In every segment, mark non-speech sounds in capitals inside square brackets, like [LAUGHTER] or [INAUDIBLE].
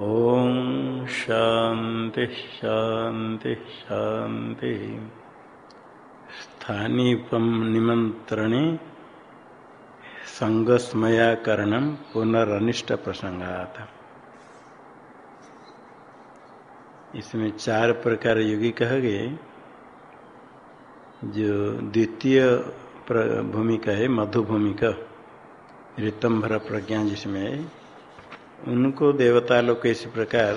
ओम शांति शांति शांति। स्थानीय निमंत्रणे संगस्मयाकरण पुनरनिष्ट प्रसंगात इसमें चार प्रकार युगी कह गए। जो द्वितीय भूमिका है मधु भूमिका ऋतंभर प्रज्ञा जिसमें उनको देवता लोग इस प्रकार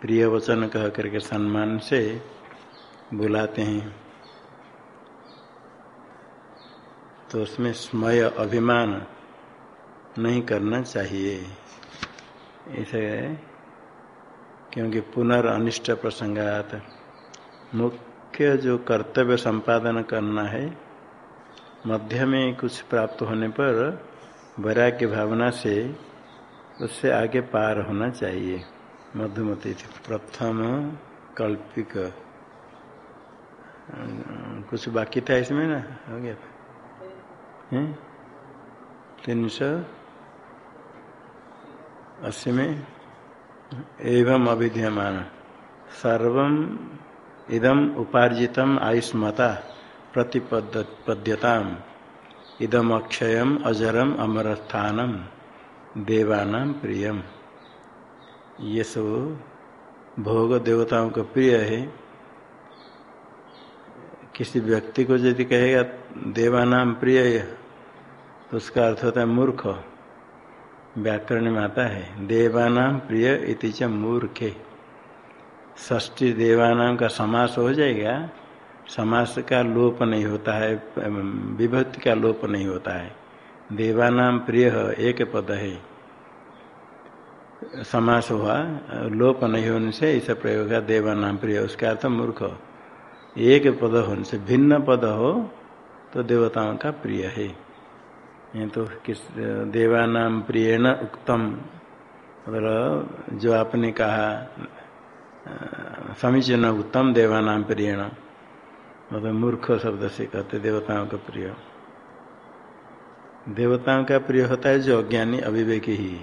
प्रिय वचन कह करके सम्मान से बुलाते हैं। तो उसमें स्मय अभिमान नहीं करना चाहिए। इसे क्योंकि पुनर्निष्ट प्रसंगात मुख्य जो कर्तव्य संपादन करना है, मध्य में कुछ प्राप्त होने पर वैराग्य भावना से उससे आगे पार होना चाहिए। मधुमती प्रथम कल्पिक। कुछ बाकी था इसमें ना? हो गया था। तीन सौ? अस्सी में? एवं अभिधीयमान। सर्व इदम उपार्जितम आयुष्मता प्रतिपद्यता इदम अक्षयम अजरम अमरस्थानम। देवानाम प्रियम। ये सब भोग देवताओं का प्रिय है। किसी व्यक्ति को यदि कहेगा देवानाम प्रिय तो उसका अर्थ होता है मूर्ख। व्याकरण में आता है देवानाम प्रिय इति च मूर्खे। ष्टी देवानाम का समास हो जाएगा। समास का लोप नहीं होता है विभक्ति का लोप नहीं होता है। देवानाम प्रिय एक पद है। समास हुआ, लोप नहीं होने से ऐसा प्रयोग है देवानाम प्रिय, उसका अर्थ मूर्ख। एक पद होने से भिन्न पद हो तो देवताओं का प्रिय है। ये तो किस देवानाम प्रियण उक्तम। मतलब जो आपने कहा, समीचीन उत्तम देवानाम प्रियण। मतलब मूर्ख शब्द से कहते देवताओं का प्रिय। देवताओं का प्रिय होता है जो अज्ञानी अविवेकी ही।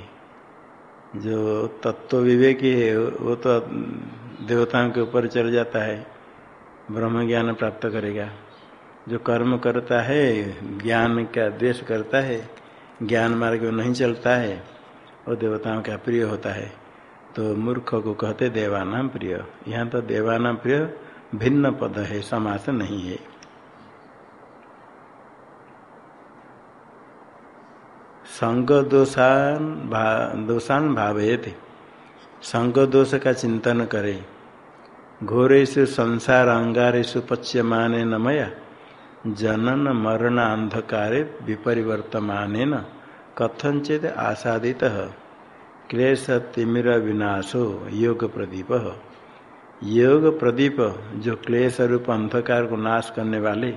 जो तत्व विवेकी है, वो तो देवताओं के ऊपर चल जाता है, ब्रह्म ज्ञान प्राप्त करेगा। जो कर्म करता है, ज्ञान का द्वेष करता है, ज्ञान मार्ग में नहीं चलता है, वो देवताओं का प्रिय होता है। तो मूर्ख को कहते देवानाम प्रिय। यहाँ तो देवानाम प्रिय भिन्न पद है, समास नहीं है। संग दोषान भा, दोषान थे संग दोष का चिंतन करे। घोरेशु संसार अंगारेशु पच्यमान न मया। जनन मरण अंधकारे विपरिवर्तमान न आसादित। क्लेश तिमिर विनाशो योग प्रदीप। योग प्रदीप जो क्लेश रूप अंधकार को नाश करने वाले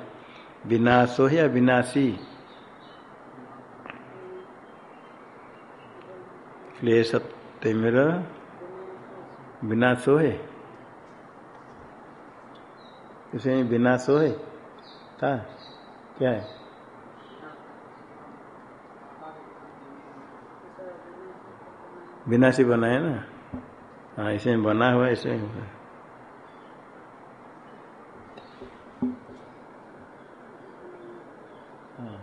विनाशो या विनाशी क्लेश तिमिर विनाश है इसे विनाश है था क्या है? विनाशी बना है ना? हाँ इसे बना हुआ ऐसे हाँ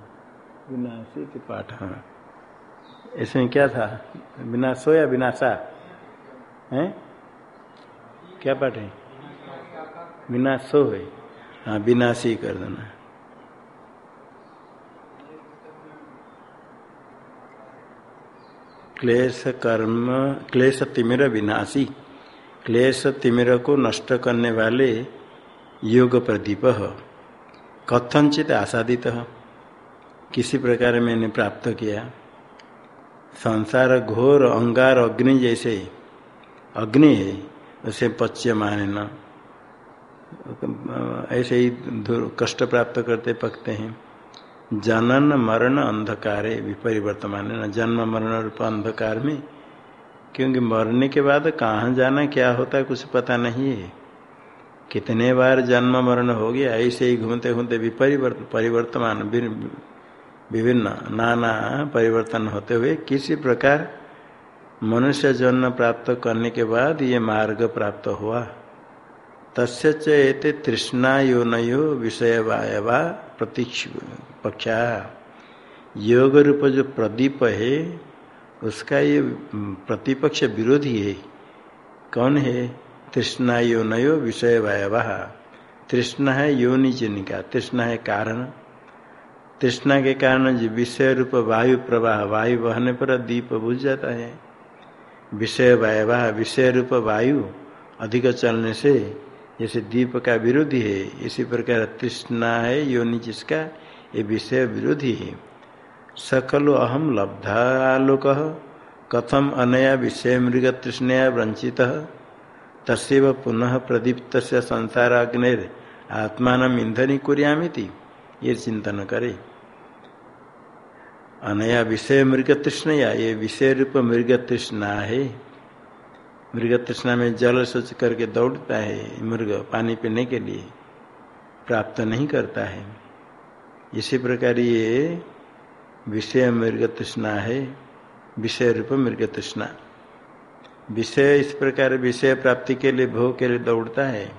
विनाशी के पाठ हाँ। इसमें क्या था? विनाशो या विनाशा है? क्या पाठ है? विनाशो है। हाँ विनाशी कर देना। क्लेश कर्म, क्लेश तिमिर विनाशी। क्लेश तिमिर को नष्ट करने वाले योग प्रदीप कथनचित आसादित किसी प्रकार मैंने प्राप्त किया। संसार घोर अंगार अग्नि जैसे अग्नि है, उसे पच्य माने न ऐसे ही कष्ट प्राप्त करते पकते हैं। जनन मरण अंधकार है विपरिवर्तमान है। न जन्म मरण रूप अंधकार में, क्योंकि मरने के बाद कहाँ जाना, क्या होता है, कुछ पता नहीं है। कितने बार जन्म मरण हो गया, ऐसे ही घूमते घूमते विपरिवर्त, परिवर्तमान विभिन्न नाना परिवर्तन होते हुए किसी प्रकार मनुष्य जन्म प्राप्त करने के बाद ये मार्ग प्राप्त हुआ। तस्य चेते तृष्णा यो नयो विषय वायवा प्रतीक्ष पक्षा। योग रूप जो प्रदीप है, उसका ये प्रतिपक्ष विरोधी है। कौन है? तृष्णा यो नयो विषय वायवा तृष्णा है योनि का तृष्णा है कारण। तृष्णा के कारण विषय रूप वायु प्रवाह, वायु बहने पर दीप बुझ जाता है। विषय वायवाह विषय रूप वायु अधिक चलने से जैसे दीप का विरोधी है, इसी प्रकार तृष्णा है, योनि जिसका ये विषय विरोधी है। सकलो अहम लब्धालोक कथम अनया विषय मृग तृष्णया वंचित तस्व पुनः प्रदीप्त संसाराग्निर आत्मान ईंधनी कुरियामिति ये चिंतन करे। अनया विषय मृग तृष्णया ये विषय रूप मृग तृष्णा है। मृग तृष्णा में जल सोच करके दौड़ता है, मृग पानी पीने के लिए प्राप्त नहीं करता है। इसी प्रकार ये विषय मृग तृष्णा है, विषय रूप मृग तृष्णा विषय, इस प्रकार विषय प्राप्ति के लिए भोग के लिए दौड़ता है।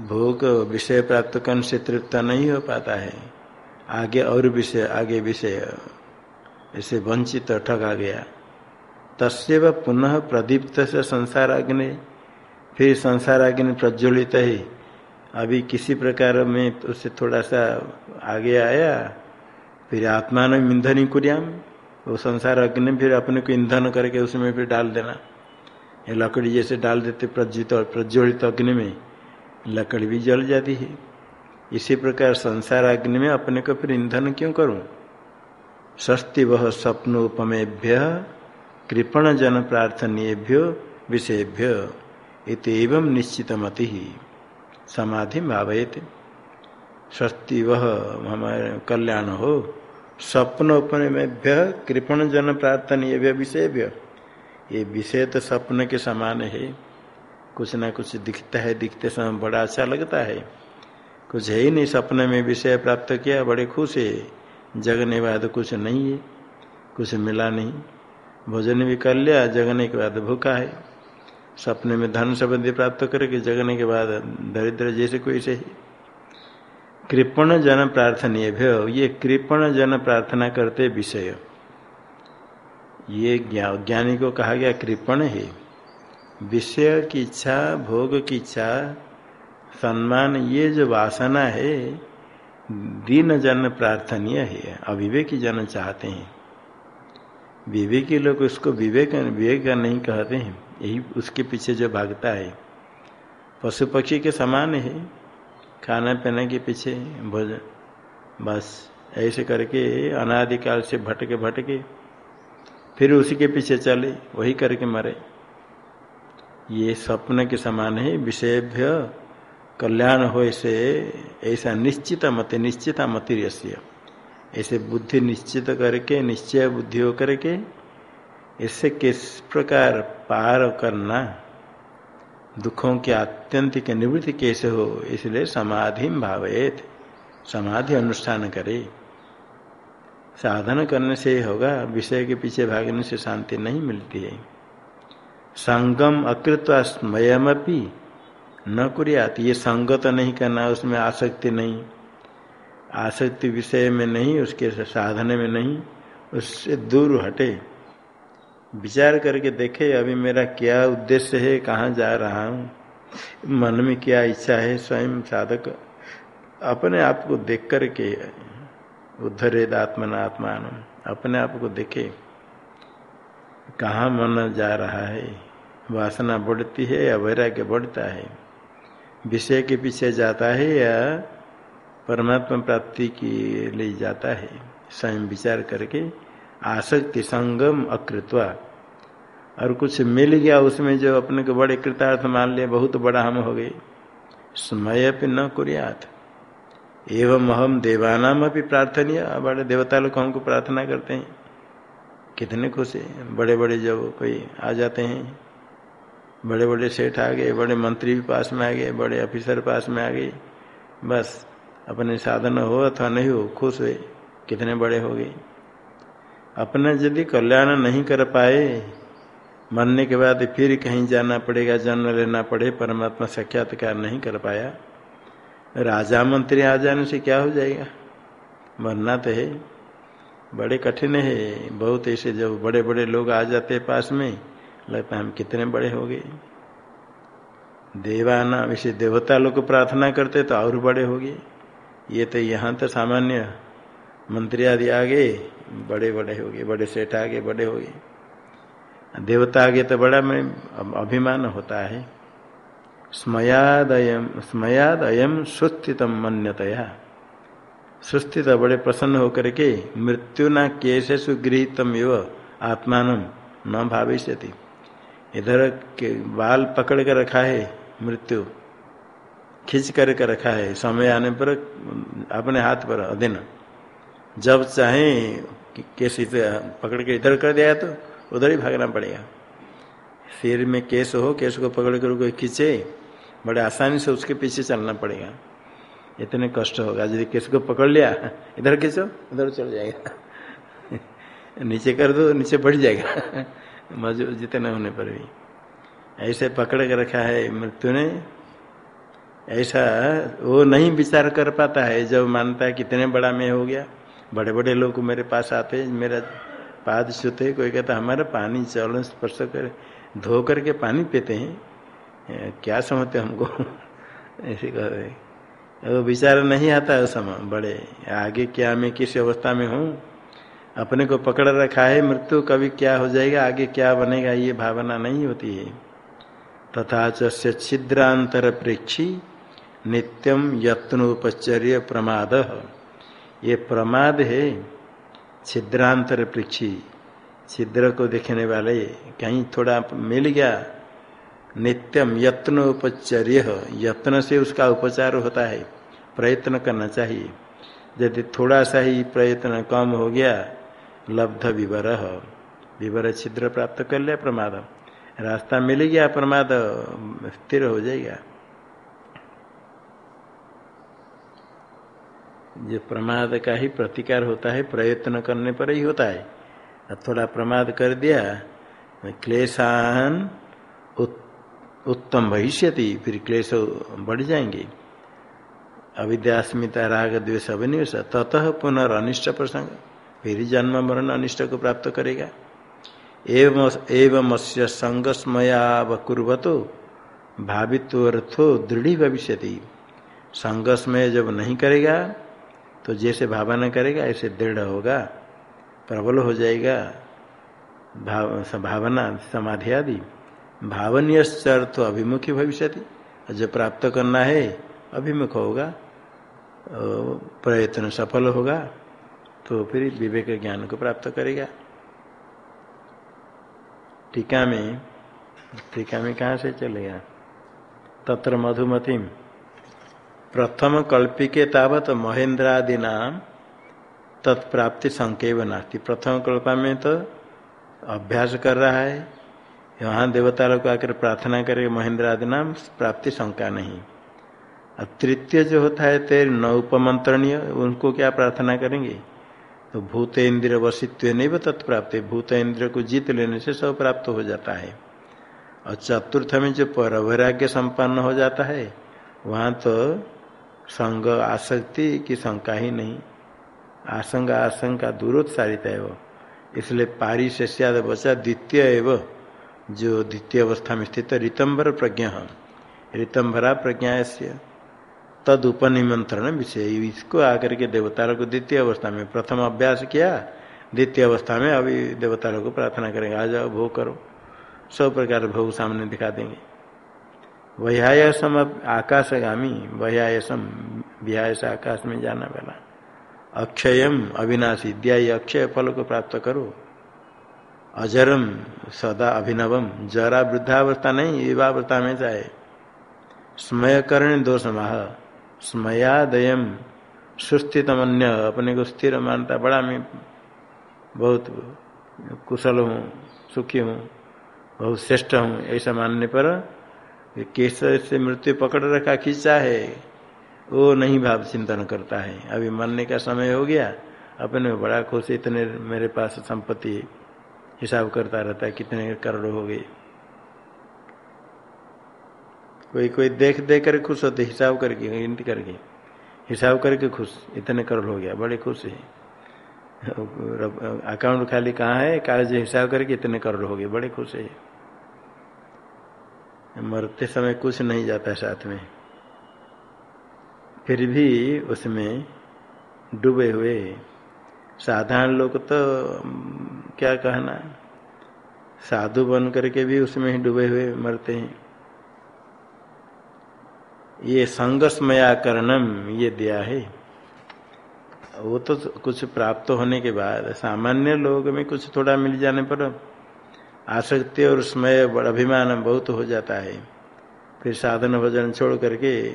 भोग विषय प्राप्त करने से तृप्त नहीं हो पाता है। आगे और विषय, आगे विषय ऐसे वंचित ठगा गया। तस्व पुनः प्रदीप्त से संसार अग्नि फिर संसार अग्नि प्रज्वलित है। अभी किसी प्रकार में उससे थोड़ा सा आगे आया, फिर आत्मा ने ईंधन ही कुरियाम, वो संसार अग्नि फिर अपने को ईंधन करके उसमें फिर डाल देना। ये लकड़ी जैसे डाल देते प्रज्वलित प्रज्वलित अग्नि में, लकड़ी भी जल जाती है। इसी प्रकार संसार अग्नि में अपने को फिर ईंधन क्यों करूँ? सस्ति वह स्वप्नोपमेभ्य कृपण जन प्रार्थनीयभ्यो विषयभ्य इतम निश्चित मति समाधि भावित स्वस्ति वह हमारे कल्याण हो स्वप्न उपमेभ्य कृपण जन प्रार्थनीय विषयभ्य ये विषय तो स्वप्न के समान है। कुछ ना कुछ दिखता है, दिखते समय बड़ा अच्छा लगता है। कुछ है ही नहीं, सपने में विषय प्राप्त किया, बड़े खुश है। जगने बाद कुछ नहीं है, कुछ मिला नहीं। भोजन भी कर लिया, जगने के बाद भूखा है। सपने में धन संबंधी प्राप्त करके जगने के बाद दरिद्र जैसे कोई से कृपण जन प्रार्थनीय भ्य, ये कृपण जन प्रार्थना करते विषय। ये ज्ञानी को कहा गया कृपण है। विषय की इच्छा, भोग की इच्छा सम्मान ये जो वासना है दीन जन प्रार्थनीय है, अविवेकी जन चाहते हैं। विवेकी लोग उसको विवेक विवेक नहीं कहते हैं, यही उसके पीछे जो भागता है। पशु पक्षी के समान है, खाना पीने के पीछे भोजन बस, ऐसे करके अनादिकाल से भटके भटके, फिर उसी के पीछे चले, वही करके मरे। ये स्वप्न के समान है विषयभ्य कल्याण हो ऐसे, ऐसा निश्चित मत, निश्चित मति ऐसे बुद्धि निश्चित करके, निश्चय बुद्धि हो करके इससे किस प्रकार पार करना, दुखों की आत्यंतिक निवृत्ति कैसे हो, इसलिए समाधि भावित, समाधि अनुष्ठान करे। साधन करने से ही होगा, विषय के पीछे भागने से शांति नहीं मिलती है। संगम अकृत स्मयमपी न कुरियात, ये संगत नहीं करना, उसमें आसक्ति नहीं। आसक्ति विषय में नहीं, उसके साधने में नहीं, उससे दूर हटे। विचार करके देखे, अभी मेरा क्या उद्देश्य है, कहाँ जा रहा हूँ? मन में क्या इच्छा है, स्वयं साधक अपने आप को देख करके, उद्धरेद आत्मना आत्मान अपने आप को देखे, कहाँ मन जा रहा है? वासना बढ़ती है या वैराग्य बढ़ता है? विषय के पीछे जाता है या परमात्मा प्राप्ति के लिए जाता है। स्वयं विचार करके आसक्ति, संगम, अकृत्वा। और कुछ मिल गया उसमें जो अपने को बड़े कृतार्थ मान लिया, बहुत बड़ा हम हो गए। समय पे न कुरियात। एवं हम देवानाम अभी प्रार्थनीय। बड़े देवता लोग हमको प्रार्थना करते हैं। कितने खुश है। बड़े बड़े जब कोई आ जाते हैं बड़े बड़े सेठ आ गए, बड़े मंत्री भी पास में आ गए, बड़े ऑफिसर पास में आ गए। बस, अपने साधन हो अथवा नहीं हो, खुश हुए, कितने बड़े हो गए। अपने यदि कल्याण नहीं कर पाए, मरने के बाद फिर कहीं जाना पड़ेगा, जन्म लेना पड़े, परमात्मा साक्षात्कार नहीं कर पाया। राजा मंत्री आ जाने से क्या हो जाएगा? मरना तो है। बड़े कठिन है। बहुत ऐसे जब बड़े बड़े लोग आ जाते पास में लगता हम कितने बड़े हो गए। देवाना वैसे देवता लोग प्रार्थना करते तो और बड़े हो गए। ये तो यहाँ तो सामान्य मंत्री आदि आ गए बड़े बड़े हो गए, बड़े सेठ आ गए बड़े हो गए। देवता आगे तो बड़ा में अभिमान होता है। स्मयादयम स्मयाद अयम सुस्थितम मन्यतया। सुस्थित बड़े प्रसन्न होकर के मृत्यु न केश सुगृहितम एव आत्मान न भाविष्य इधर के बाल पकड़ कर रखा है, मृत्यु। खींच करके रखा है। समय आने पर अपने हाथ पर अधीन। जब चाहे केस पकड़ के इधर कर दिया तो उधर ही भागना पड़ेगा। सिर में केस हो, केस को पकड़ कर कोई खींचे, बड़े आसानी से उसके पीछे चलना पड़ेगा। इतने कष्ट होगा। यदि केस को पकड़ लिया, इधर खींचो, उधर चल जाएगा। [LAUGHS] नीचे कर दो, नीचे बढ़ जाएगा। [LAUGHS] मज़बूत जितने होने पर भी। ऐसे पकड़ के रखा है मृत्यु ने। ऐसा वो नहीं विचार कर पाता है, जब मानता है कितने बड़ा मैं हो गया। बड़े बड़े लोग मेरे पास आते, मेरा पाद छूते, कोई कहता, हमारा पानी चल, स्पर्श कर। धो करके पानी पीते हैं। क्या समझते हमको? ऐसे कह रहे वो विचार नहीं आता है समय, बड़े, आगे क्या मैं किस अवस्था में हूँ? अपने को पकड़ रखा है, मृत्यु कभी क्या हो जाएगा, आगे क्या बनेगा, ये भावना नहीं होती है। तथा च छिद्रांतर प्रेक्षी नित्यम यत्नोपचर्य प्रमाद। ये प्रमाद है छिद्रांतर पृक्षी छिद्र को देखने वाले कहीं थोड़ा मिल गया नित्यम यत्न उपचर्य यत्न से उसका उपचार होता है, प्रयत्न करना चाहिए। यदि थोड़ा सा ही प्रयत्न कम हो गया लब्ध विवर। विवर छिद्र प्राप्त कर लिया प्रमाद। रास्ता मिल गया, प्रमाद, स्थिर हो जाएगा। जो प्रमाद का ही प्रतिकार होता है, प्रयत्न करने पर ही होता है। थोड़ा प्रमाद कर दिया, क्लेशान उत्तम भविष्य फिर क्लेश बढ़ जाएँगे। अविद्यास्मिता, राग, द्वेष अभिनिवेश ततः पुनर् अनिष्ट प्रसंग। फिर जन्म मरण अनिष्ट को प्राप्त करेगा। एवं अस्य संगस्मयावकुर्वतो भावित्वर्थो दृढ़ भविष्य संगस्मय जब नहीं करेगा तो जैसे भावना करेगा, ऐसे दृढ़ होगा, प्रबल हो जाएगा, भाव, भावना, समाधि आदि। भावनीय अर्थ अभिमुखी भविष्य जो प्राप्त करना है, अभिमुख होगा प्रयत्न सफल होगा। तो फिर विवेक ज्ञान को प्राप्त करेगा। टीका में टीका में कहा से चलेगा? तत्र मधुमतिम। प्रथम कल्पी के तावत महेंद्रादि नाम तत्प्राप्ति संकेव नास्ती। प्रथम कल्पा में तो अभ्यास कर रहा है। यहाँ देवता लोग आकर प्रार्थना करे महेंद्र आदि नाम, प्राप्ति शंका नहीं। तृतीय जो होता है, तेरे नौपमंत्रणीय, उनको क्या प्रार्थना करेंगे? तो भूत इंद्र वसित्व नहीं तत्प्राप्ति। भूत इंद्र को जीत लेने से सब प्राप्त हो जाता है। और चतुर्थ में जो पर वैराग्य संपन्न हो जाता है, वहाँ तो संग आसक्ति की शंका ही नहीं। आशंका आशंका दूरोत्सारित है वो। इसलिए पारी से बचा द्वितीय एवं, जो द्वितीय अवस्था में स्थित रितंबर प्रज्ञा। रितंबरा प्रज्ञा से तद उपनिमंत्रण विषय। इसको आकर के देवताओं को द्वितीय अवस्था में प्रथम अभ्यास किया। द्वितीय अवस्था में अभी देवताओं को प्रार्थना करेंगे, आ जाओ, भोग करो। सब प्रकार भोग सामने दिखा देंगे। वह्यायसम आकाशगामी वह्यायसम व्यायस आकाश में जाना वाला अक्षयम अविनाशी, द्याय अक्षय फल को प्राप्त करो। अजरम सदा अभिनवम, जरा वृद्धावस्था नहीं, युवावस्था में जाए। स्मय करण दो समाह स्मयादयम। सुस्थितम अन्य अपने को स्थिर मानता, बड़ा मैं बहुत कुशल हूँ, सुखी हूँ, बहुत श्रेष्ठ हूँ, ऐसा मानने पर केस से मृत्यु पकड़ रखा खींचा है, वो नहीं भाव चिंतन करता है। अभी मरने का समय हो गया, अपने बड़ा खुश, इतने मेरे पास संपत्ति हिसाब करता रहता है, कितने करोड़ हो गए। कोई कोई देख देख कर खुश होते हिसाब करके गिनती करके। हिसाब करके खुश, इतने करोड़ हो गया, बड़े खुश है। अकाउंट खाली कहाँ है? कागज़ हिसाब करके इतने करोड़ हो गए, बड़े खुश है। मरते समय कुछ नहीं जाता साथ में। फिर भी उसमें डूबे हुए साधारण लोग तो क्या कहना? साधु बन करके भी उसमें ही डूबे हुए मरते हैं। ये संगसमयाकरणम ये दिया है। वो तो कुछ प्राप्त होने के बाद, सामान्य लोग में कुछ थोड़ा मिल जाने पर आसक्ति और स्मय अभिमान बहुत हो जाता है। फिर साधन भजन छोड़ करके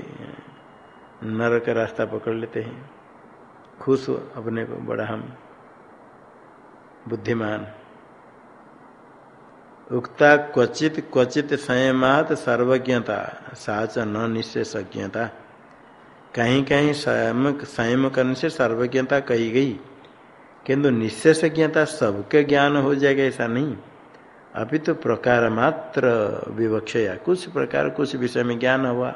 नर का रास्ता पकड़ लेते हैं। खुश अपने को, बड़ा हम बुद्धिमान। उक्ता क्वचित क्वचित संयमात सर्वज्ञता, साच न निशेषज्ञता कहीं कहीं संयम संयम करने से सर्वज्ञता कही गई, किंतु निशेषज्ञता सबके ज्ञान हो जाएगा ऐसा नहीं। अभी तो प्रकार मात्र विवक्षया कुछ प्रकार कुछ विषय में ज्ञान हुआ।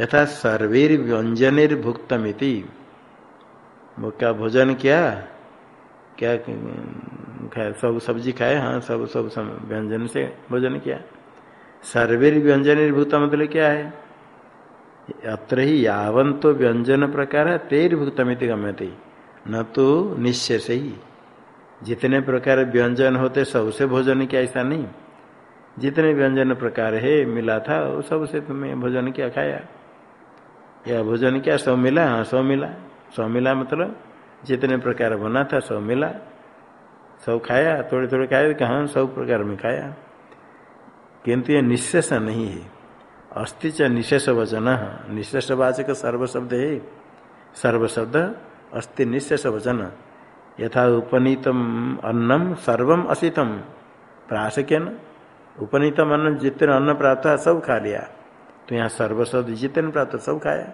यथा सर्वेर व्यंजनिर्भुक्तमिति क्या भोजन किया? क्या खाए सब सब्ज़ी खाए हाँ सब सब व्यंजन से भोजन किया। सर्वेर व्यंजनिर्भूत मतलब क्या है? अत्र ही यावंत तो व्यंजन प्रकार है, तेर भुक्तमिति गम्यते न तो निश्चय से ही। जितने प्रकार व्यंजन होते, सबसे भोजन किया ऐसा नहीं। जितने व्यंजन प्रकार है, मिला था, वो सबसे तुम्हें भोजन किया, खाया। या भोजन किया, सब मिला हाँ सब मिला। सब मिला मतलब जितने प्रकार बना था, सब मिला। सब खाया थोड़े थोड़े खाए कहा सब प्रकार में खाया। किंतु ये निशेष नहीं है। अस्ति च निशेष वचन। निशेष वाचक सर्व शब्द है। सर्व शब्द अस्ति निशेष वचन। यथा उपनीतम अन्नम सर्वम असितम। प्राशक्यन उपनीतम अन्न जितने अन्न प्राप्त सब खा लिया। तो यहाँ सर्वशब्द जितने प्राप्त सब खाया।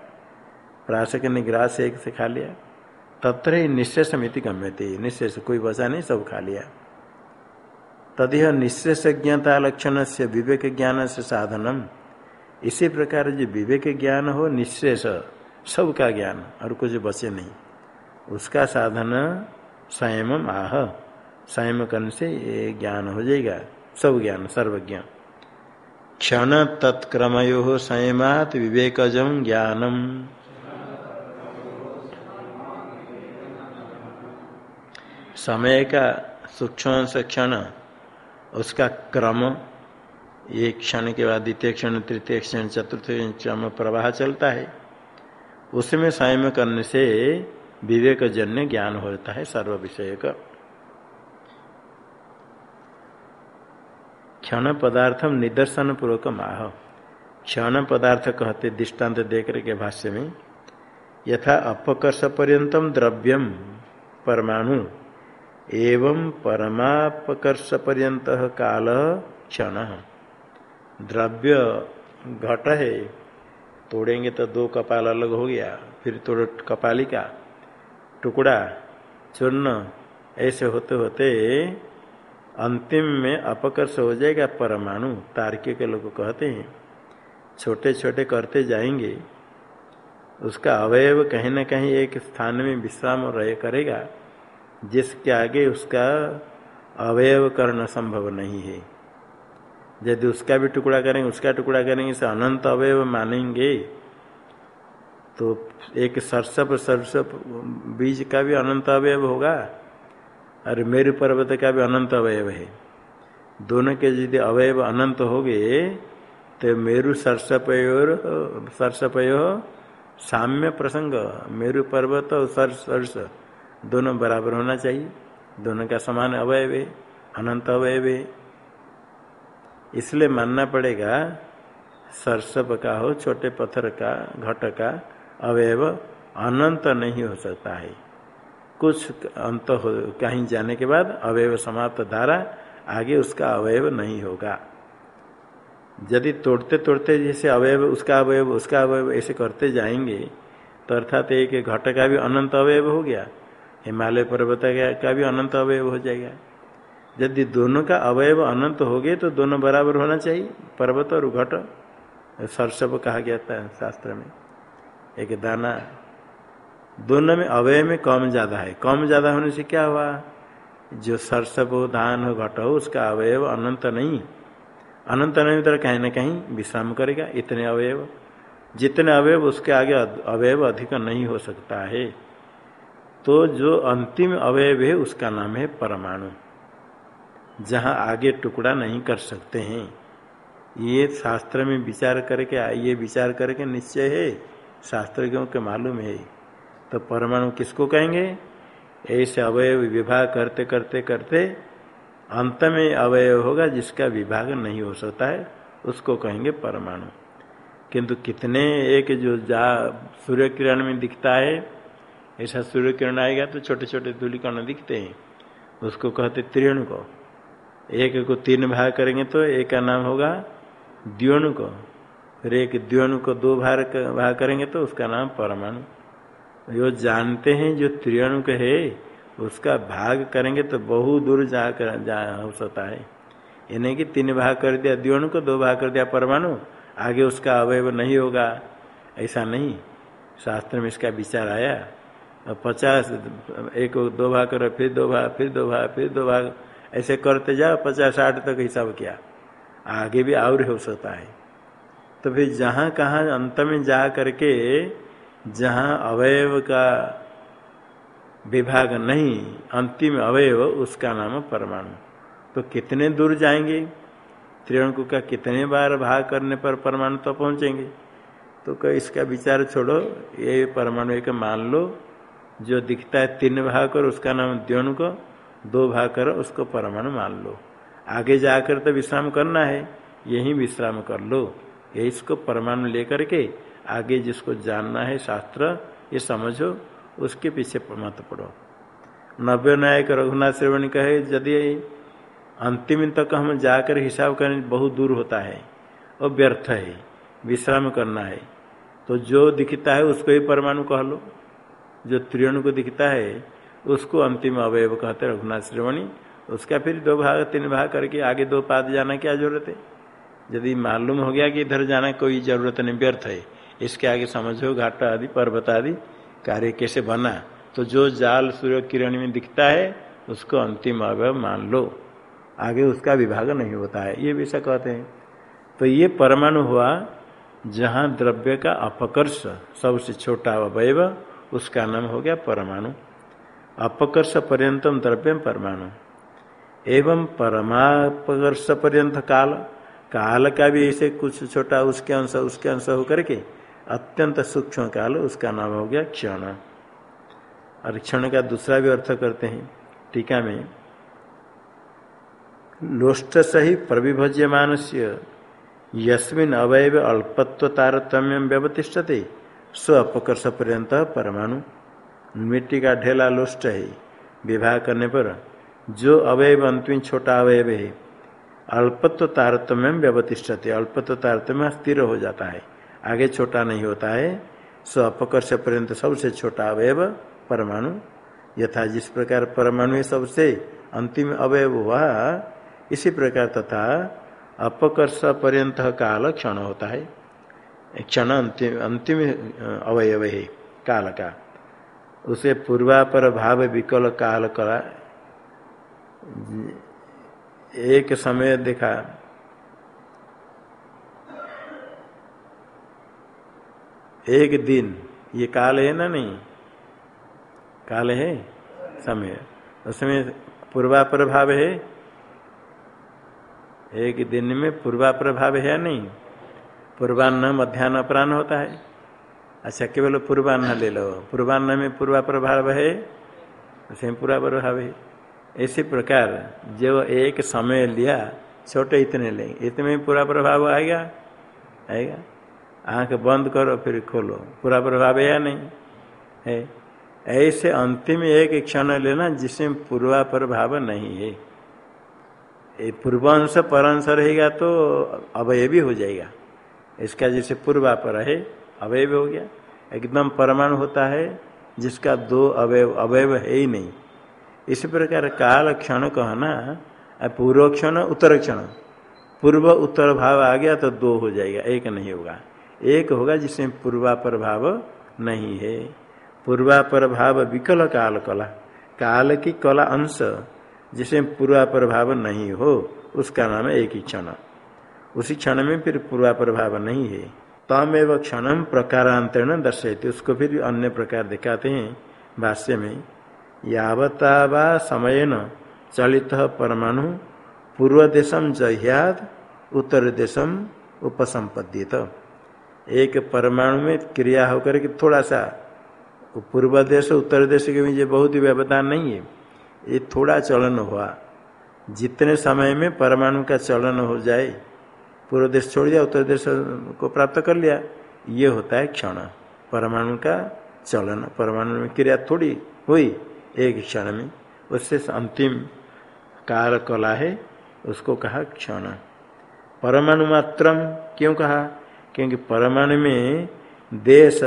प्राशक ने ग्रास एक से खा लिया। तत्र निशेष मिति गम्यते। निशेष कोई बचा नहीं, सब खा लिया। निशेष ज्ञता लक्षण से विवेक ज्ञान से साधनम। इसी प्रकार जो विवेक ज्ञान हो निशेष सबका ज्ञान, और कुछ बचे नहीं। उसका साधन संयम आह। संयम करने से ये ज्ञान हो जाएगा। सब ज्ञान सर्वज्ञ क्षण तत्क्रमयो संयमात विवेकजम ज्ञानम। समय का सूक्ष्म से क्षण, उसका क्रम एक क्षण के बाद द्वितीय क्षण, तृतीय क्षण, चतुर्थ क्षण प्रवाह चलता है। उसमें संयम करने से विवेक जन्य ज्ञान होता है, सर्व विषय का। क्षण पदार्थम निदर्शन पूर्वक माह क्षण पदार्थ कहते दृष्टांत देकर के भाष्य में, यथा अपकर्ष पर्यतम द्रव्यम परमाणु। एवं परमापकर्ष पर्यंत काल क्षण। द्रव्य घट है, तोड़ेंगे तो दो कपाल अलग हो गया, फिर तोड़ कपाली का टुकड़ा, चूर्ण, ऐसे होते होते अंतिम में अपकर्ष हो जाएगा परमाणु, तार्किक के लोग कहते हैं। छोटे छोटे करते जाएँगे। उसका अवयव कहीं ना कहीं एक स्थान में विश्राम रहे करेगा। जिसके आगे उसका अवयव करना संभव नहीं है। यदि उसका भी टुकड़ा करेंगे, उसका टुकड़ा करेंगे, इसे अनंत अवयव मानेंगे तो एक सरसप सरसप बीज का भी अनंत अवयव होगा, और मेरु पर्वत का भी अनंत अवयव है। दोनों के यदि अवयव अनंत हो गए तो मेरु सरसपयोर सरसपयो साम्य प्रसंग, मेरु पर्वत और सरस सरस। दोनों बराबर होना चाहिए। दोनों का समान अवयव है अनंत अवयव है इसलिए मानना पड़ेगा, सरसप का हो, छोटे पत्थर का, घट का अवयव अनंत नहीं हो सकता है। कुछ अंत हो, कहीं जाने के बाद अवयव समाप्त धारा, आगे उसका अवयव नहीं होगा। यदि तोड़ते तोड़ते जैसे अवयव, उसका अवयव उसका अवयव ऐसे करते जाएँगे तो अर्थात एक घट का भी अनंत अवयव हो गया। हिमालय पर्वत का भी अनंत अवयव हो जाएगा। यदि दोनों का अवयव अनंत हो गए तो दोनों बराबर होना चाहिए, पर्वत और घट। सरसव कहा गया था शास्त्र में। एक दाना, दोनों में अवय में कम ज़्यादा है। कम ज़्यादा होने से क्या हुआ? जो सरसव हो धान हो, घट हो, उसका अवयव अनंत नहीं। अनंत नहीं तो कहीं ना कहीं विश्राम करेगा, इतने अवयव। जितने अवयव, उसके आगे अवयव अधिक नहीं हो सकता है। तो जो अंतिम अवयव है, उसका नाम है परमाणु। जहाँ आगे टुकड़ा नहीं कर सकते हैं। ये शास्त्र में विचार करके, ये विचार करके निश्चय है। शास्त्रज्ञों के मालूम है। तो परमाणु किसको कहेंगे? ऐसे अवयव विभाग करते करते करते अंत में अवयव होगा जिसका विभाग नहीं हो सकता है, उसको कहेंगे परमाणु। किंतु कितने एक जो जा, सूर्य किरण में दिखता है ऐसा सूर्य किरण आएगा तो छोटे छोटे धूलिकण दिखते हैं। उसको कहते त्रिण को एक को तीन भाग करेंगे तो एक का नाम होगा द्योणु को फिर एक द्योणु को दो भाग भाग करेंगे तो उसका नाम परमाणु। जो जानते हैं जो त्रियाणु है, उसका भाग करेंगे तो बहुत दूर जाकर जा हो सकता है। इन्हें कि तीन भाग कर दिया द्योणु को दो भाग कर दिया परमाणु, आगे उसका अवयव नहीं होगा। ऐसा नहीं। शास्त्र में इसका विचार आया। पचास, एक दो भाग करो, फिर दो भाग, फिर दो भाग, फिर दो भाग। ऐसे करते जाओ, पचास, साठ तक हिसाब किया। आगे भी और हो सकता है। तो फिर जहाँ कहा अंत में जा करके, जहाँ अवयव का विभाग नहीं, अंतिम अवयव, उसका नाम परमाणु। तो कितने दूर जाएँगे? त्रिअणु का कितने बार भाग करने पर परमाणु तो पहुँचेंगे? तो इसका विचार छोड़ो, ये परमाणु एक मान लो जो दिखता है तीन भाग कर, उसका नाम द्योणु को, दो भाग कर, उसको परमाणु मान लो। आगे जाकर तो विश्राम करना है, यही विश्राम कर लो। ये इसको परमाणु लेकर के आगे जिसको जानना है शास्त्र, ये समझो, उसके पीछे मत पड़ो। नव्य नायक रघुनाथ श्रेवणी कहे, यदि अंतिम तक हम जाकर हिसाब करें, बहुत दूर होता है और व्यर्थ है, विश्राम करना है तो जो दिखता है उसको ही परमाणु कह लो। जो त्रियणु को दिखता है, उसको अंतिम अवयव कहते रघुनाथ श्रेवणी। उसका फिर दो भाग, तीन भाग करके आगे दो पाद जाना क्या ज़रूरत है? यदि मालूम हो गया कि इधर जाना कोई ज़रूरत नहीं, व्यर्थ है। इसके आगे समझो, घाट आदि, पर्वत आदि, कार्य कैसे बना। तो जो जाल, सूर्य, किरण में दिखता है, उसको अंतिम अवयव मान लो। आगे उसका विभाग नहीं होता है। ये विषय कहते हैं। तो ये परमाणु हुआ, जहाँ द्रव्य का अपकर्ष, सबसे छोटा अवयव उसका नाम हो गया परमाणु। अपकर्ष पर्यतम द्रव्यम परमाणु। एवं परमापकर्ष पर्यंत काल काल का भी ऐसे कुछ छोटा उसके अंश उसके अंश होकर के अत्यंत सूक्ष्म काल, उसका नाम हो गया क्षण। और क्षण का दूसरा भी अर्थ करते हैं, टीका में लोष्ट सही प्रविभज्यमान से यस्मिन अवयव अल्पत्व तारतम्य व्यवतिष्ठते। स्व अपकर्ष पर्यंत परमाणु। मिट्टी का ढेला लोष्ट है। विवाह करने पर जो अवयव अंतिम छोटा अवयव है, अल्पत्व तारतम्य व्यवतिष्ठते अल्पत्व तारतम्य स्थिर हो जाता है। आगे छोटा नहीं होता है। स्व अपकर्ष पर्यंत सबसे छोटा अवयव परमाणु। यथा जिस प्रकार परमाणु सबसे अंतिम अवयव हुआ, इसी प्रकार तथा अपकर्ष पर्यंत काल क्षण होता है। क्षण अंतिम अंतिम अवयव है, काल का। उसे पूर्वापर भाव विकल काल करा। एक समय देखा। एक दिन। ये काल है ना नहीं? काल है? समय। उसमें पूर्वापर भाव है? एक दिन में पूर्वापर भाव है नहीं? पूर्वान्न मध्यान्ह अपराह्न होता है। अच्छा केवल पूर्वान्न ले लो। पूर्वान्न में पूर्वा प्रभाव है उसमें पूरा प्रभाव है। इसी प्रकार, जो एक समय लिया, छोटे इतने लेंगे इतने में पूरा प्रभाव आएगा? आएगा। आँख बंद करो, फिर खोलो। पूरा प्रभाव है या नहीं? है। ऐसे अंतिम एक क्षण लेना, जिसमें पूर्वा प्रभाव नहीं है। पूर्वांश परंश रहेगा तो अवय भी हो जाएगा। इसका जैसे पूर्वापर है अवय हो गया। एकदम परमाणु होता है, जिसका दो अवयव अवयव है ही नहीं। इसी प्रकार काल क्षण कहना पूर्व क्षण, उत्तर क्षण। पूर्व उत्तर भाव आ गया तो दो हो जाएगा, एक नहीं होगा। एक होगा जिसमें पूर्वापर भाव नहीं है। पूर्वापर भाव विकल काल कला। काल की कला अंश, जिसमें पूर्वापर भाव नहीं हो, उसका नाम है एक ही क्षण। उसी क्षण में फिर पूर्वापर भाव नहीं है। तम एवं क्षण प्रकारांतरण दर्शयते। उसको फिर अन्य प्रकार दिखाते हैं भाष्य में। यावता वा समय न चलित परमाणु पूर्व देशम जह्याद उत्तर देशम उपसंपद्यत एक परमाणु में क्रिया होकर के थोड़ा सा पूर्व देश उत्तर देश के बीच बहुत ही व्यवधान नहीं है। ये थोड़ा चलन हुआ। जितने समय में परमाणु का चलन हो जाए पूर्व देश छोड़ दिया, उत्तर देश को प्राप्त कर लिया। ये होता है क्षण। परमाणु का चलन, परमाणु में क्रिया थोड़ी हुई, एक क्षण में। उससे अंतिम कार कला है, उसको कहा क्षण। परमाणु मात्रम क्यों कहा? क्योंकि परमाणु में देश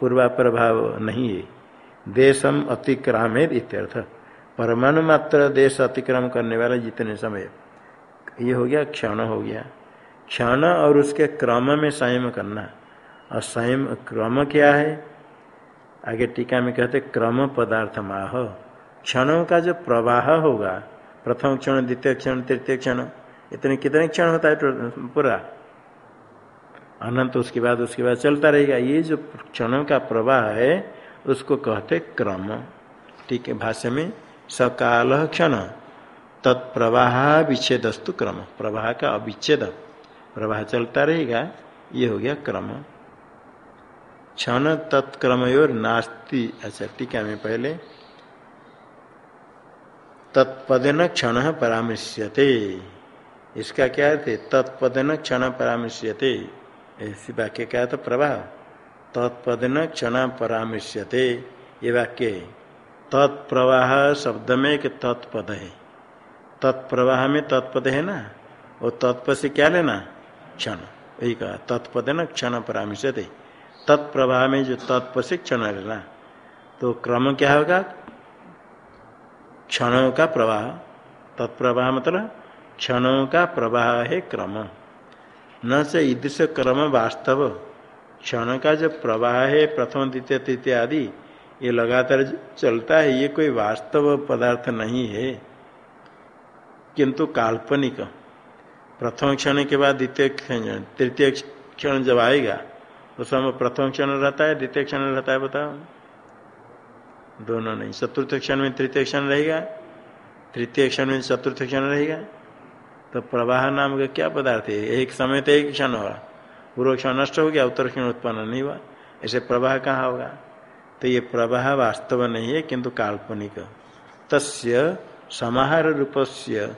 पूर्वा प्रभाव नहीं है। देशम अतिक्रम इत्यर्थ। परमाणु मात्र देश अतिक्रम करने वाला जितने समय। ये हो गया, क्षण हो गया। क्षण और उसके क्रम में संयम करना। और संयम, क्रम क्या है? आगे टीका में कहते क्रम पदार्थ माह क्षणों का जो प्रवाह होगा, प्रथम क्षण, द्वितीय क्षण, तृतीय क्षण, इतने कितने क्षण होता है पूरा? अनंत, उसके बाद उसके बाद चलता रहेगा। ये जो क्षणों का प्रवाह है, उसको कहते क्रम। ठीक है, भाष्य में, सकाल क्षण तत्प्रवाह विच्छेदस्तु क्रम। प्रवाह का अविच्छेद। प्रवाह चलता रहेगा, ये हो गया क्रम। क्षण तत्क्रमयोर नास्ति अच्छा टीका में पहले। तत्पदन क्षण परामृश्यते। इसका क्या अर्थ है? तत्पदन क्षण परामृश्यते। ऐसी वाक्य क्या तो प्रवाह? तत्पदन क्षण परामृश्यते, ये वाक्य है। तत्प्रवाह शब्द में एक तत्पद है। तत्प्रवाह में तत्पद है ना? वो तत्पद से क्या लेना? क्षण। वही कहा तत्पदन क्षण परामृश्यते तत्प्रवाह में जो तत्प से क्षण तो क्रम क्या होगा? क्षणों का प्रवाह। तत्प्रवाह मतलब क्षणों का प्रवाह है क्रम। न से ईदृश क्रम वास्तव। क्षण का जो प्रवाह है, प्रथम, द्वितीय, तृतीय आदि, ये लगातार चलता है। ये कोई वास्तव पदार्थ नहीं है। किंतु काल्पनिक। प्रथम क्षण के बाद द्वितीय क्षण तृतीय क्षण जब आएगा उस समय प्रथम क्षण रहता है, द्वितीय क्षण रहता है, बताओ। दोनों नहीं, चतुर्थ क्षण में तृतीय क्षण रहेगा, तृतीय क्षण में चतुर्थ क्षण रहेगा। तो प्रवाह नाम का क्या पदार्थ है? एक समय तो एक क्षण होगा। पूर्व क्षण नष्ट हो गया, उत्तर क्षण उत्पन्न नहीं हुआ। ऐसे प्रवाह कहाँ होगा? तो ये प्रवाह वास्तव नहीं है, किंतु काल्पनिक। तस्य समाहार रूपस्य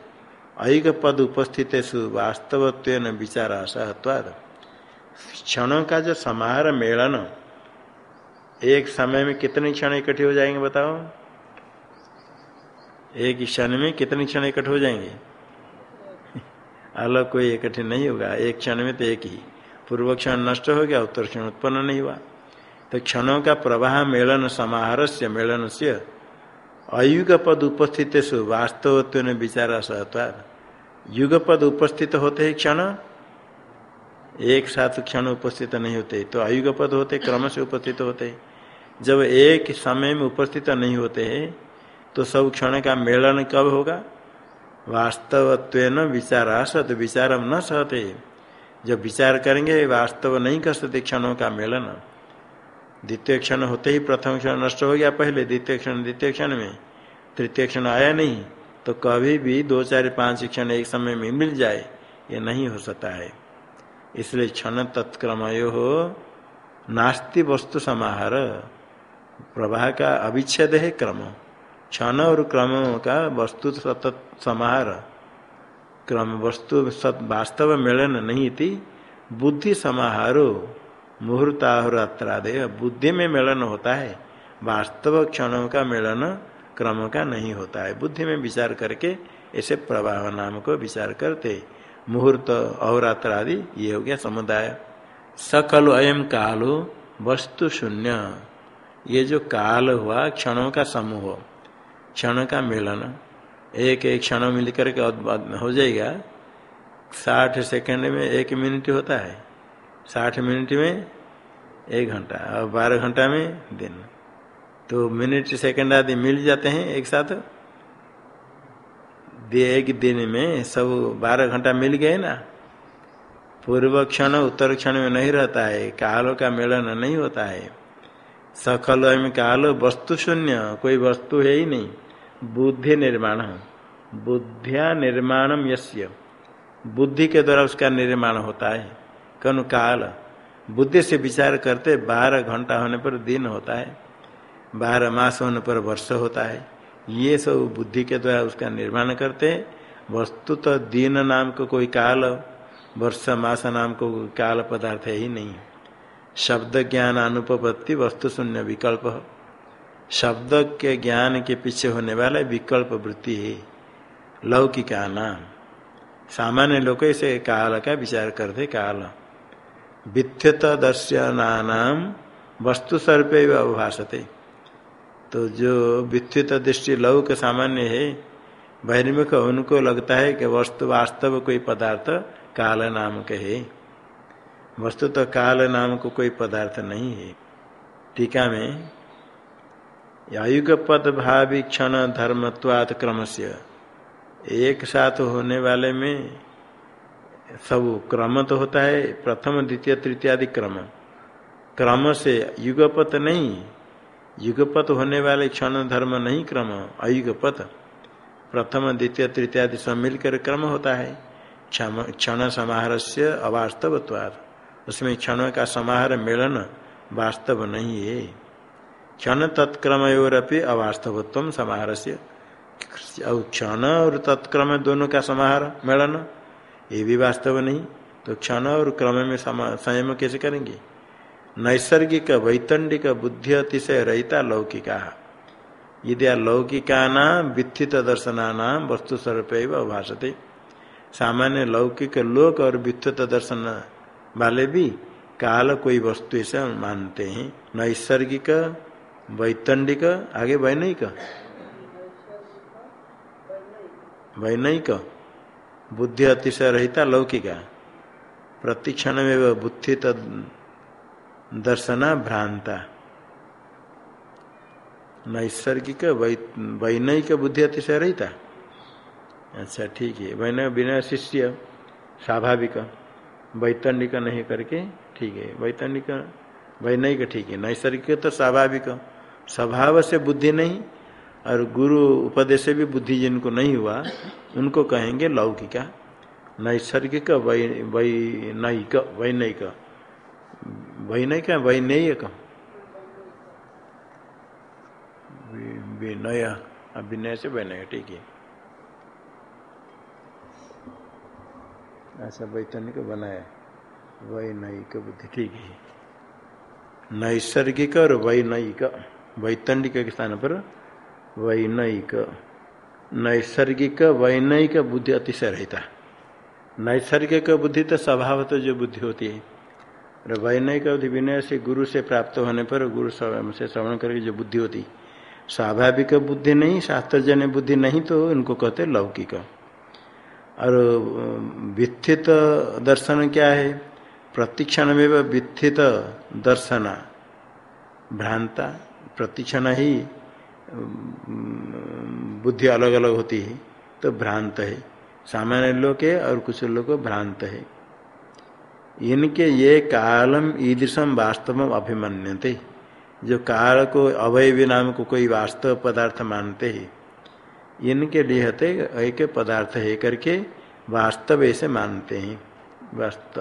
ऐक पद उपस्थित वास्तवत्व विचार सहत्वाद क्षणों का जो समाहार मेलन। एक समय में कितने क्षण इकट्ठे हो जाएँगे बताओ? एक क्षण में कितने क्षण इकट्ठे हो जाएँगे? अलग कोई इकट्ठे नहीं होगा, एक क्षण में तो एक ही। पूर्व क्षण नष्ट हो गया, उत्तर क्षण उत्पन्न नहीं हुआ। तो क्षणों का प्रवाह मेलन समाहार से मेलन से अयुग पद उपस्थित वास्तवत्व विचारा सहत्वा युग पद उपस्थित होते ही क्षण, एक साथ क्षण उपस्थित नहीं होते तो अयुग पद होते क्रम से उपस्थित होते। जब एक समय में उपस्थित नहीं होते हैं तो सब क्षण का मेलन कब होगा? वास्तवत्व विचार सत विचार न सहते। जब विचार करेंगे, वास्तव नहीं कर सकते क्षणों का मेलन। द्वितीय क्षण होते ही प्रथम क्षण नष्ट हो गया पहले, द्वितीय क्षण द्वितीय क्षण में। तृतीय क्षण आया नहीं। तो कभी भी दो, चार, पाँच क्षण एक समय में मिल जाए, ये नहीं हो सकता है। इसलिए क्षण तत्क्रमयो हो नास्ति वस्तु समाहार। प्रवाह का अविच्छेद है क्रम। क्षण और क्रम का वस्तु सतत समाहार। क्रम वस्तु सत वास्तव मिलन नहीं थी। बुद्धि समाहारो, मुहूर्ताहुरात्रादय, बुद्धि में मिलन होता है। वास्तव क्षणों का मिलन क्रम का नहीं होता है। बुद्धि में विचार करके ऐसे प्रवाह नाम को विचार करते। मुहूर्त, अहोरात्र आदि, ये हो गया समुदाय। सकल अयम कालो वस्तु शून्य। ये जो काल हुआ, क्षणों का समूह। क्षण का मिलन। एक एक क्षण मिल करके हो जाएगा। साठ सेकंड में एक मिनट होता है। साठ मिनट में एक घंटा, और बारह घंटा में दिन। तो मिनट सेकंड आदि मिल जाते हैं एक साथ। एक दिन में सब बारह घंटा मिल गए ना। पूर्व क्षण, उत्तर क्षण में नहीं रहता है। कालो का मिलन नहीं होता है। सकल में कालो वस्तु शून्य, कोई वस्तु है ही नहीं। बुद्धि निर्माण, बुद्धिया निर्माणम यश्य बुद्धि के द्वारा उसका निर्माण होता है। कनु काल, बुद्धि से विचार करते बारह घंटा होने पर दिन होता है। बारह मास होने पर वर्ष होता है। ये सब बुद्धि के द्वारा उसका निर्माण करते हैं। वस्तु तो दिन नाम को कोई काल, वर्ष मास नाम को काल पदार्थ है ही नहीं। शब्द ज्ञान अनुपत्ति वस्तु शून्य विकल्प। शब्द के ज्ञान के पीछे होने वाला विकल्प वृत्ति है। लौकिका नाम। सामान्य लोग इसे काल का विचार करते काल। वित्थत दर्शनानाम वस्तु स्वरूप अवभाषते। तो जो वित्थित दृष्टि लव के सामान्य है बहिर्मुख उनको लगता है कि वस्तु वास्तव कोई पदार्थ काल नाम के है। वस्तु तो काल नाम को कोई पदार्थ नहीं है। टीका में आयुग पद भावी क्षण धर्मत्वात क्रम से एक साथ होने वाले में सब क्रम तो होता है, प्रथम, द्वितीय, तृतीय आदि क्रम। क्रम से युगपत नहीं युगपत होने वाले क्षण धर्म नहीं क्रम, अयुगपत। प्रथम, द्वितीय तृतीय आदि सब मिलकर क्रम होता है। क्षण समाहार से अवास्तवत्वाद उसमें क्षण का समाहार मेलन वास्तव नहीं है। क्षण तत्क्रम अवास्तवत्व समाहार से क्षण और तत्क्रम दोनों का समाहार मेलन, ये भी वास्तव नहीं। तो क्षण और क्रम में संयम कैसे करेंगे? नैसर्गिक वैतंडिक बुद्धि अतिशय रहिता लौकिका। यदि लौकिका नाम वित्थित दर्शना नाम वस्तु स्वरूप भाषते सामान्य लौकिक लोक और वित्थित दर्शन वाले भी काल कोई वस्तु ऐसा मानते हैं। नैसर्गिक, वैतंडिक, आगे वैनयिक। वैनयिक बुद्धि अतिशय रहता लौकिका। प्रतिक्षण में बुद्धि दर्शना भ्रांता। नैसर्गिक वैनयिक बुद्धि अतिशय रहता। अच्छा ठीक है। वैन, बिना शिष्य, स्वाभाविक वैतनिक नहीं करके, ठीक है। वैतनिक वैनयिक ठीक है। नैसर्गिक तो स्वाभाविक। स्वभाव से बुद्धि नहीं, और गुरु उपदेश से भी बुद्धि जिनको नहीं हुआ, उनको कहेंगे लौकिका। नैसर्गिक, वै वैनयिक वैनयिक वैनयिक वैनयिक विनय अभिनय से वैनय ठीक है। ऐसा वैतनिक बनाया वैनयिक बुद्धि, ठीक है। नैसर्गिक और वैनयिक वैतनिक के स्थान पर वैनयिक नैसर्गिक वैनयिक बुद्धि अतिशय रहता नैसर्गिक बुद्धि तो स्वभाव तो जो बुद्धि होती है। और वैनयिक अवधि विनय से गुरु से प्राप्त होने पर गुरु से श्रवण करके जो बुद्धि होती। स्वाभाविक बुद्धि नहीं, शास्त्रजन्य बुद्धि नहीं तो उनको कहते लौकिक। और वित्थित दर्शन क्या है? प्रतिक्षण में वित्थित दर्शना। भ्रांता, प्रतिक्षण ही बुद्धि अलग अलग होती है तो भ्रांत है। सामान्य लोग है और कुछ लोग भ्रांत है। इनके ये कालम ईदृशम वास्तव अभिमन्यते। जो काल को अवयवी नाम को कोई वास्तव पदार्थ मानते हैं। इनके लिए हते एक पदार्थ है करके वास्तव ऐसे मानते हैं।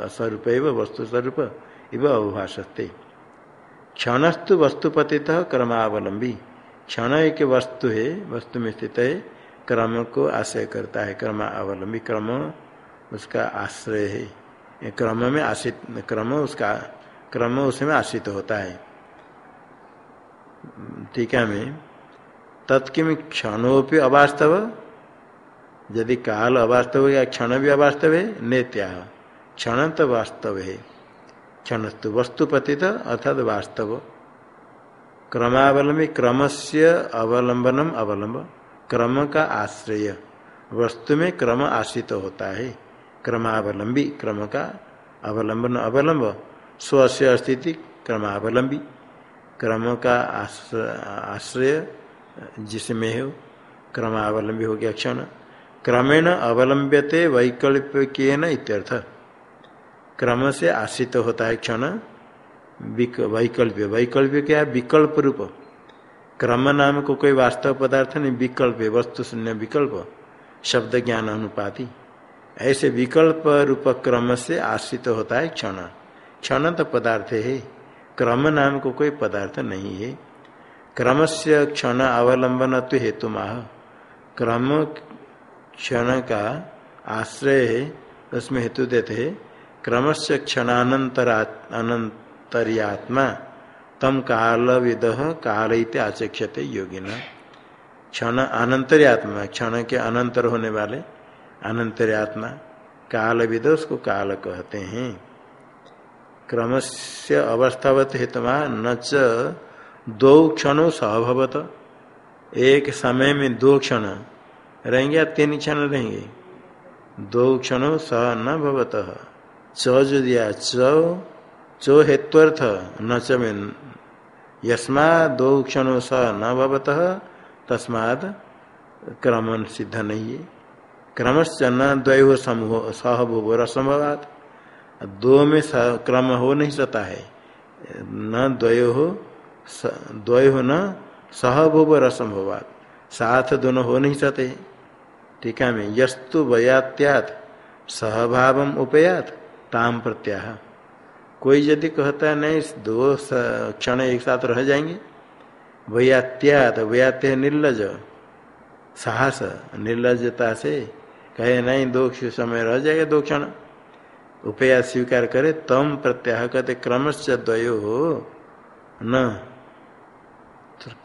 स्वरूप वस्तु स्वरूप इव अवभाषते। क्षणस्तु वस्तुपति क्रमावलंबी। क्षण एक वस्तु है, वस्तु में स्थित है, क्रम को आश्रय करता है, क्रमावलंबी क्रम, उसका आश्रय है। क्रम में आश्रित, क्रम उसका, क्रम उसमें आश्रित होता है। टीका में तत्किम क्षणोपि अवास्तव, यदि काल अवास्तव या क्षण भी अवास्तव है, नेत्या क्षण तो वास्तव है। क्षण तो वस्तुपतित अर्थात वास्तव। क्रमावलंबी क्रम से अवलंबनम अवलंब, क्रम का आश्रय। वस्तु में क्रम आश्रित होता है। क्रमावलंबी, क्रम का अवलंबन, अवलंब स्व स्थिति, क्रमावलंबी, क्रम का आश्रय, जिसमें हो, क्रमावलंबी हो गया क्षण। क्रमेण अवलंब्यते वैकल्पिक इत्यर्थ। क्रम से आश्रित तो होता है क्षण वैकल्प्य। वैकल्प्य क्या विकल्प रूप। क्रम नाम को कोई वास्तव पदार्थ नहीं, विकल्प, वस्तु शून्य विकल्प, शब्द ज्ञान अनुपाति। ऐसे विकल्प रूप क्रम से आश्रित तो होता है क्षण। क्षण तो पदार्थ है। क्रम नाम को कोई पदार्थ नहीं है। क्रम से क्षण अवलंबन तो हेतु माह। क्रम क्षण का आश्रय है, उसमें हेतु देते है। क्रम से क्षणानंतरा, अनंतरियात्मा, तम काल विद काल आचक्षते योगिना। क्षण अनंतरियात्मा, क्षण के अनंतर होने वाले अनंतरियात्मा काल विद उसको काल कहते हैं। क्रम से अवस्थावत हेतुमा न च दो क्षणों सहभवत एक समय में दो क्षण रहेंगे या तीन क्षण रहेंगे? दो क्षणों सह न भवत। च जो दिया, च चो हेत्वर्थ, न च में यस्मा दो क्षणों सह न भवत तस्माद क्रमण सिद्ध नहीं है। क्रमश न द्वय समूह सहभूव असंभवात दो में क्रम हो नहीं सकता है। न द्वय हो द्वय हो न सहभूव असंभवात साथ दोनों हो नहीं सकते। टीका में यस्तु वयात्यात सहभाव उपयात, ताम प्रत्याह कोई यदि कहता है, नहीं, दो क्षण एक साथ रह जाएँगे। वयात्यात, वयात्य निर्लज। साहस, निर्लजता से कहे, नहीं दो समय रह जाएगा दो क्षण। उपया स्वीकार करे, तम प्रत्याह कहते क्रमश द्वयो। हो न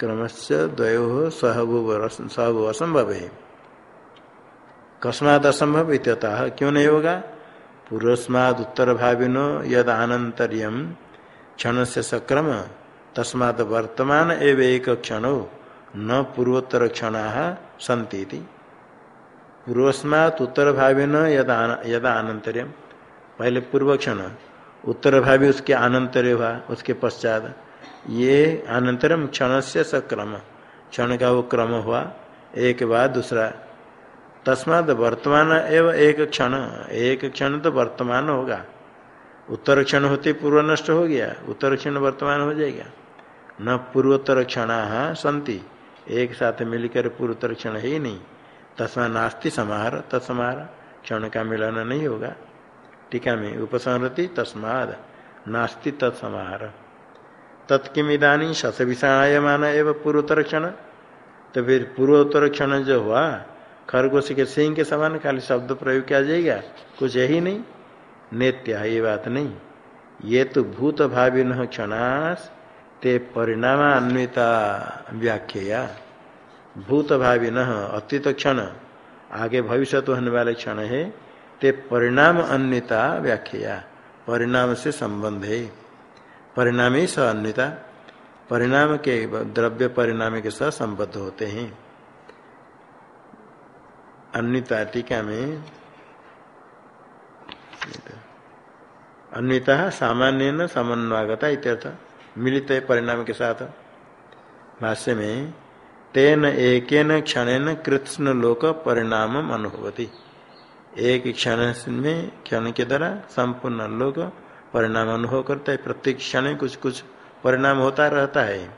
क्रमश द्वयो हो सहभुव सहभुव असंभव है। कस्मात असंभव इत्यतः क्यों नहीं होगा? पूर्वस्माद उत्तर भाविनो यद आनंतर्यम क्षण से सक्रम, तस्मात वर्तमान एव एक क्षण, न पूर्वोत्तर क्षण संति पूर्वस्मात उत्तर भावी न यदा आनंतर्यम पहले पूर्व क्षण उत्तर भावी उसके आनंतर्य हुआ, उसके पश्चात। ये अनंतरम क्षण से सक्रम क्षण का वो क्रम हुआ, एक बाद दूसरा। तस्माद वर्तमान एवं एक क्षण। एक क्षण तो वर्तमान होगा। उत्तर क्षण होते पूर्व नष्ट हो गया। उत्तर क्षण वर्तमान हो जाएगा। न पूर्वोत्तर क्षण संति। एक साथ मिलकर पूर्वोत्तर क्षण है ही नहीं। तस्मा नास्ति समार तत्समार क्षण का मिलन नहीं होगा। टीका में उपसंहति तस्माद, नास्ति तत्समार तत्किमिदानी शस विषायमान एवं पूर्वोत्तर क्षण तो फिर पूर्वोत्तर क्षण जो हुआ, खरगोश के सिंह के समान खाली शब्द प्रयोग किया जाएगा, कुछ यही नहीं। नेत्या ये बात नहीं। ये तो भूत भावी न क्षणास, ते परिणाम अन्विता व्याख्या। भूत भावी न अतीत क्षण आगे भविष्य तो होने वाले क्षण है, ते परिणाम अन्यता व्याख्या, परिणाम से संबंध है। परिणाम ही स अन्यता, परिणाम के द्रव्य परिणाम के साथ संबद्ध होते हैं। अन्यता टीका में, अन्यता सामान्य न समन्वागता इत्यर्थ, मिलित परिणाम के साथ। भाष्य में तेन एक क्षण कृष्ण लोक परिणाम अनुभवती। एक क्षण में क्षण के द्वारा संपूर्ण लोक परिणाम अनुभव करता है। प्रत्येक क्षण कुछ कुछ परिणाम होता रहता है।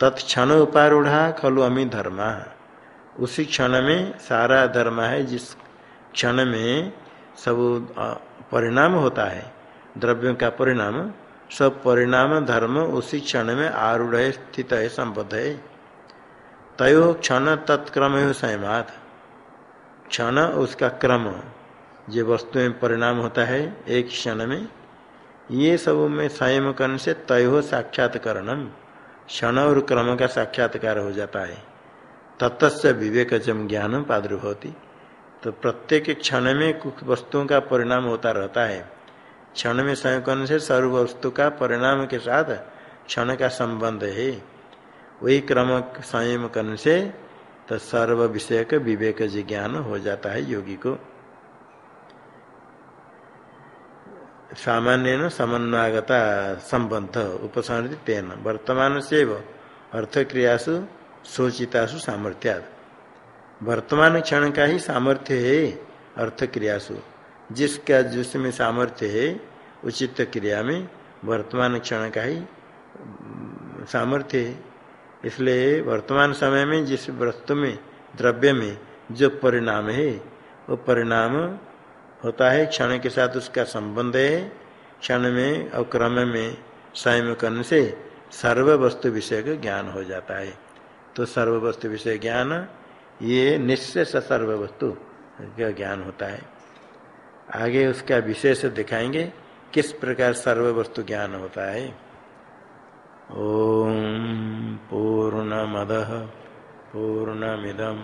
तत्क्षण उपारूढ़ा खलु अमी धर्म। उसी क्षण में सारा धर्म है, जिस क्षण में सब परिणाम होता है, द्रव्यों का परिणाम, सब परिणाम धर्म उसी क्षण में आरूढ़ स्थित है, संबद्ध है। तय क्षण तत्क्रम संयमात। क्षण उसका क्रम, जो वस्तु में परिणाम होता है, एक क्षण में, ये सब में संयम करने से तय साक्षात्करणम, क्षण और क्रम का साक्षात्कार हो जाता है। तत्स्य विवेक जम ज्ञान प्रादुर्भवती तो प्रत्येक क्षण में कुछ वस्तुओं का परिणाम होता रहता है। क्षण में संयम करने से सर्व वस्तु का परिणाम के साथ क्षण का संबंध है। वही क्रम संयम करने से तो सर्व विषय का विवेक ज्ञान हो जाता है योगी को। सामान्य न समन्वयता संबंध उपसंहति तेन। वर्तमान से अर्थ क्रियासु सोचितासु सामर्थ्या वर्तमान क्षण का ही सामर्थ्य है अर्थ क्रियासु जिसका जिसमें सामर्थ्य है, उचित क्रिया में वर्तमान क्षण का ही सामर्थ्य है। इसलिए वर्तमान समय में जिस वस्तु में, द्रव्य में जो परिणाम है, वो परिणाम होता है, क्षण के साथ उसका संबंध है, क्षण में और क्रम में स्वयं करने से सर्व वस्तु विषय का ज्ञान हो जाता है। तो सर्व वस्तु विषय ज्ञान, ये निश्चय सर्व वस्तु का ज्ञान होता है। आगे उसका विशेष दिखाएँगे, किस प्रकार सर्व वस्तु ज्ञान होता है। ओम पूर्ण मद पूर्णमिदम